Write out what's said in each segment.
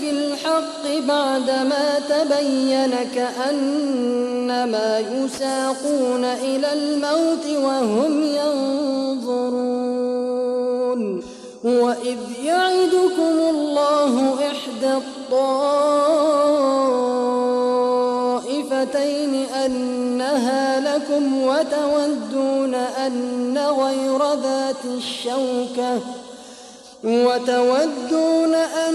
في الحق بعدما تبين كأنما يساقون إلى الموت وهم ينظرون. وإذ يعدكم الله إحدى الطائفتين أنها لكم وتودون أن غير ذات الشوكة وتودون أن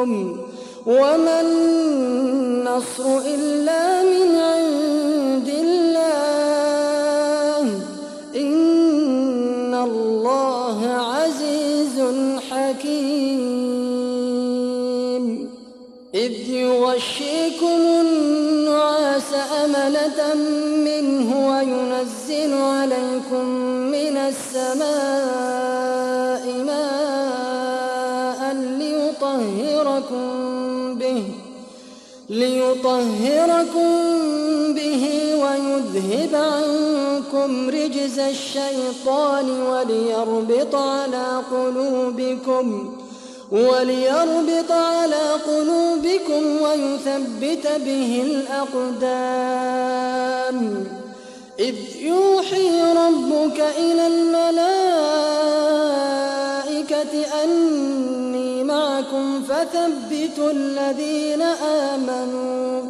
قلوبكم وما النصر إلا من عند الله. إن الله عزيز حكيم. إذ يغشيكم ليطهركم به ويذهب عنكم رجز الشيطان وليربط على قلوبكم وليربط على قلوبكم ويثبت به الأقدام. إذ يوحي ربك إلى الملائكة أني معكم فثبتوا الذين آمنوا.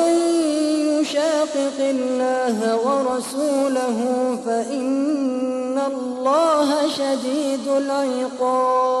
شديد العقاب.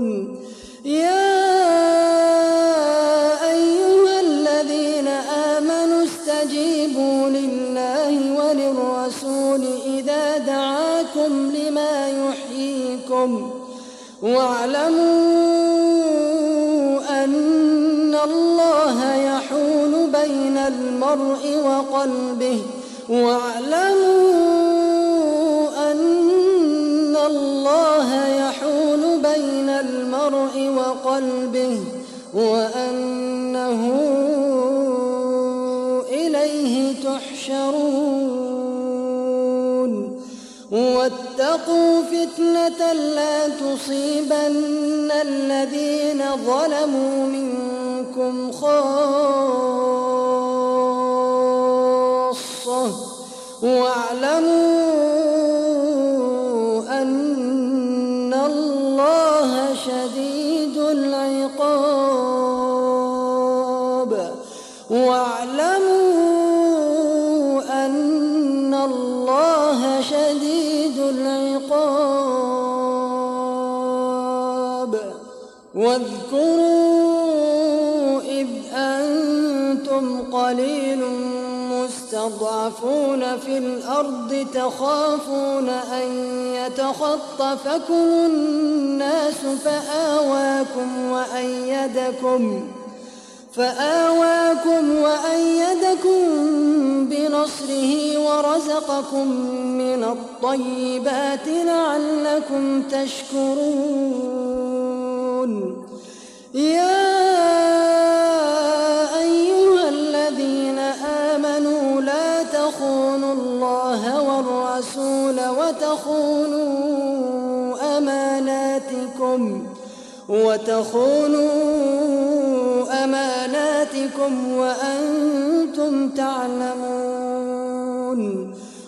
معرضون يا أيها الذين آمنوا استجيبوا لله وللرسول إذا دعاكم لما يحييكم واعلموا أن الله يحول بين المرء وقلبه فتنة لا تصيبن الذين ظلموا منكم خاصة واعلموا أن الله شديد العقاب واعلموا واذكروا إذ أنتم قليل مستضعفون في الأرض تخافون أن يتخطفكم الناس فآواكم وأيدكم فآواكم وأيدكم بنصره ورزقكم من الطيبات لعلكم تشكرون يا أيها الذين آمنوا لا تخونوا الله والرسول وتخونوا أماناتكم وتخونوا أماناتكم وأنتم تعلمون.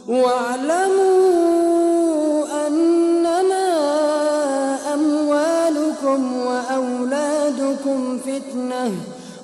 واعلموا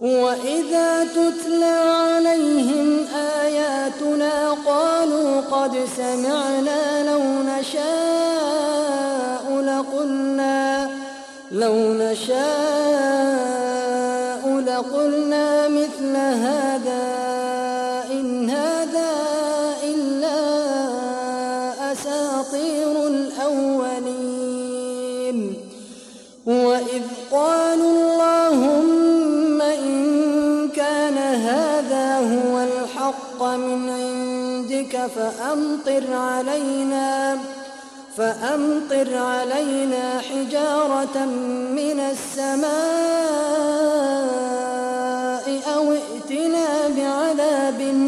وإذا تتلى عليهم آياتنا قالوا قد سمعنا فأمطر علينا فأمطر علينا حجارة من السماء أو ائتنا بعذاب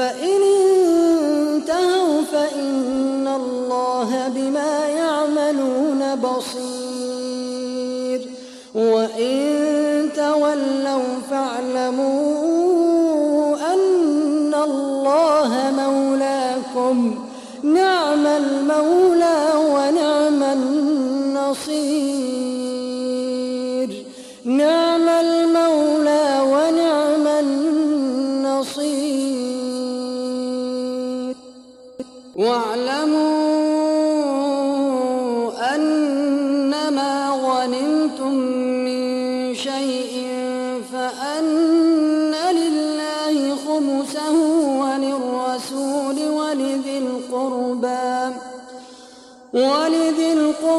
فإن انتهوا فإن الله بما يعملون بصير. وإن تولوا فاعلموا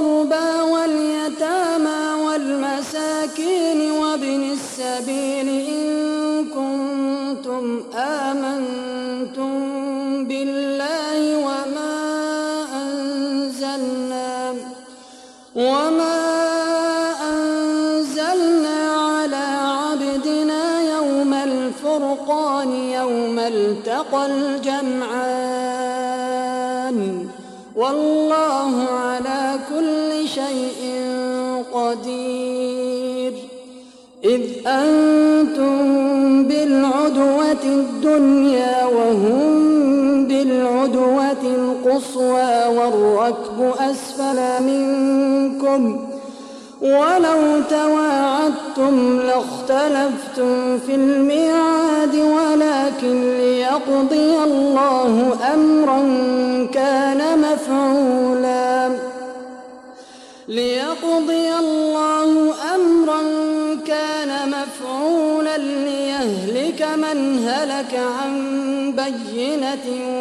القربى واليتامى والمساكين وابن السبيل إن أسفل منكم ولو تواعدتم لاختلفتم في الميعاد ولكن ليقضي الله أمرا كان مفعولا. ليقضي الله أمرا كان مفعولا ليهلك من هلك عن بينة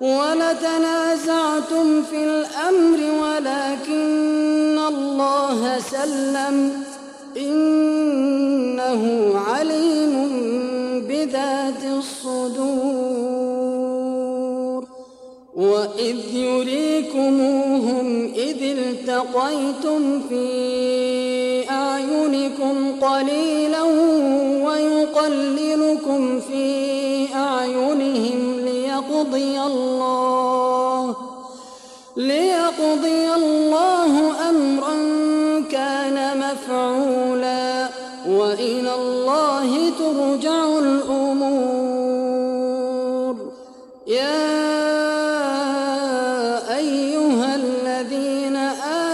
ولتنازعتم في الأمر ولكن الله سلم إنه عليم بذات الصدور وإذ يريكموهم إذ التقيتم في أعينكم قليلا ويقللكم في أعينهم ليقضي الله ليقضي الله أمرا كان مفعولا وإلى الله ترجع الأمور. يا أيها الذين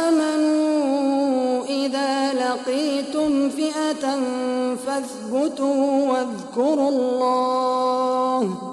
آمنوا إذا لقيتم فئة فاثبتوا واذكروا الله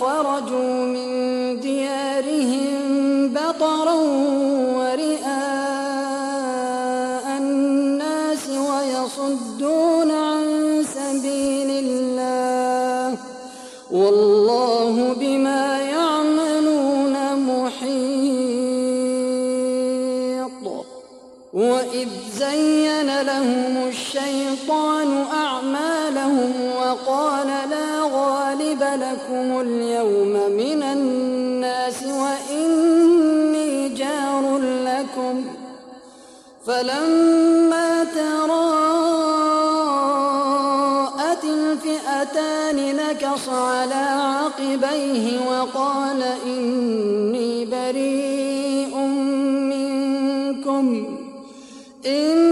خرجوا إن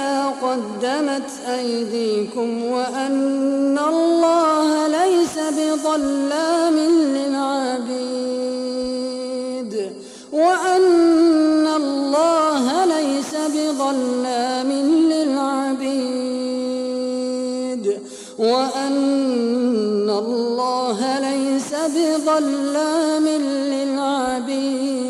بما قدمت أيديكم وأن الله ليس بظلام للعبيد وأن الله ليس بظلام للعبيد وأن الله ليس بظلام للعبيد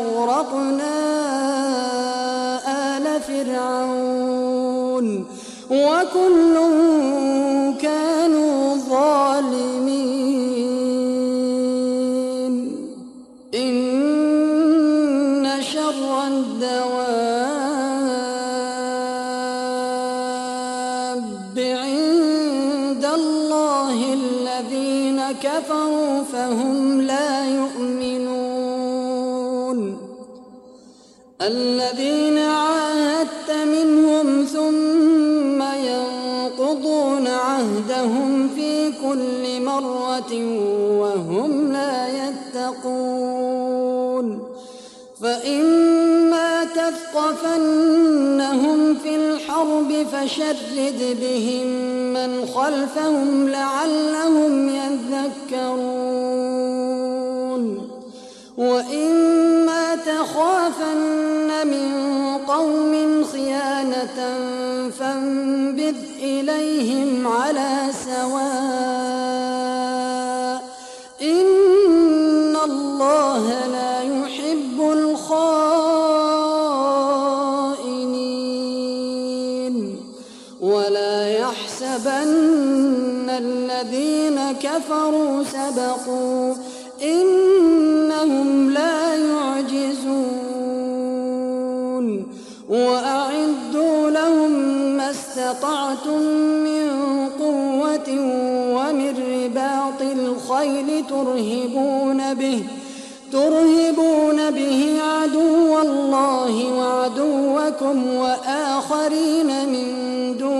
وأغرقنا آل فرعون وكل مرة وهم لا يتقون فإما تثقفنهم في الحرب فشرد بهم من خلفهم لعلهم يذكرون وإما تخافن من قوم خيانة فانبذ إليهم على سواء كفروا سبقوا إنهم لا يعجزون وأعدوا لهم ما استطعتم من قوة ومن رباط الخيل ترهبون به ترهبون به عدو الله وعدوكم وآخرين من دونهم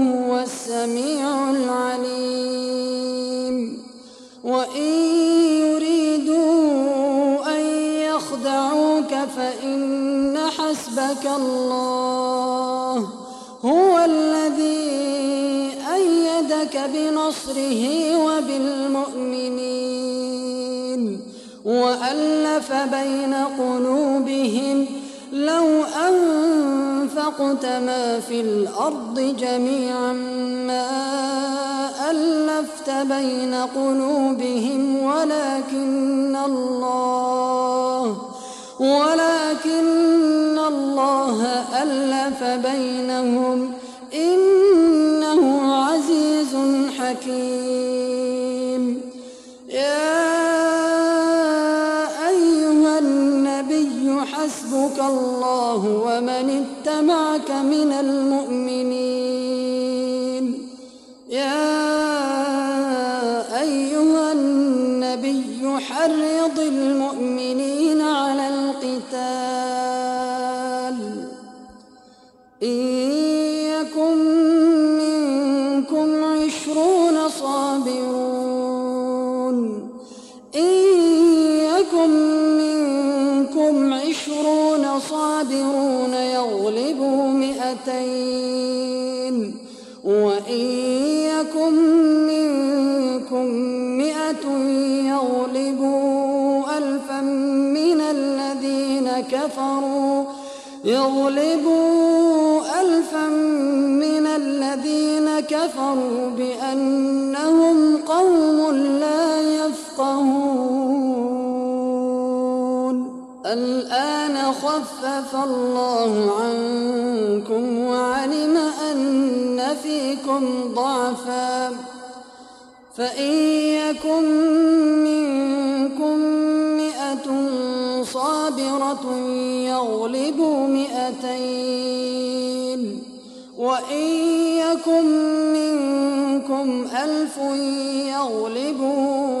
السميع العليم. وإن يريدوا أن يخدعوك فإن حسبك الله هو الذي أيدك بنصره وبالمؤمنين. وألف بين قلوبهم لو أنفقت ما في الأرض جميعا ما ألفت بين قلوبهم ولكن الله ولكن الله ألف بينهم إنه عزيز حكيم. المؤمنين منكم مئة يغلبوا ألفا من الذين كفروا. يغلبوا ألفا من الذين كفروا بأنهم قوم لا يفقهون. الآن خفف الله عنكم وعلم أن فيكم ضعفا. فإن يكن منكم مئة صابرة يغلبوا مئتين. وإن يكن منكم ألف يغلبوا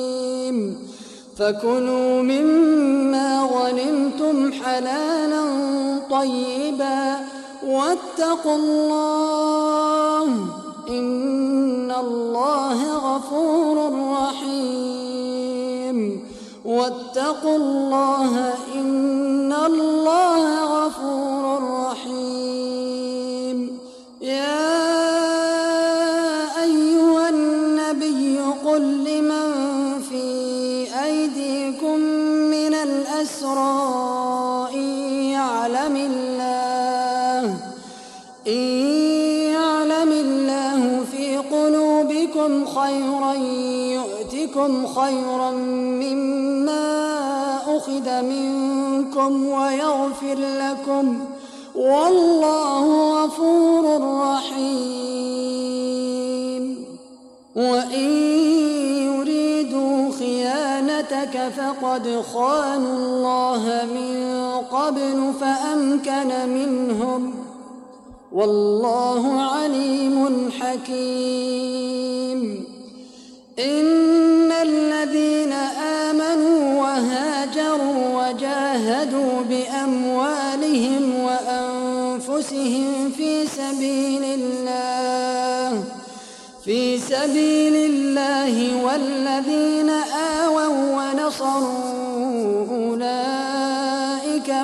فكلوا مما غنمتم حلالا طيبا واتقوا الله إن الله غفور رحيم واتقوا الله إن الله غفور إن يعلم الله إن يعلم الله في قلوبكم خيرا يؤتكم خيرا مما أخذ منكم ويغفر لكم والله غفور رحيم. وإن خيانتك فقد خانوا الله من قبل فأمكن منهم والله عليم حكيم. إن الذين آمنوا وهاجروا وجاهدوا بأموالهم وأنفسهم في سبيل الله في سبيل الله والذين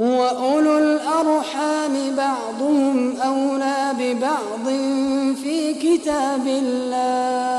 وأولو الأرحام بعضهم أولى ببعض في كتاب الله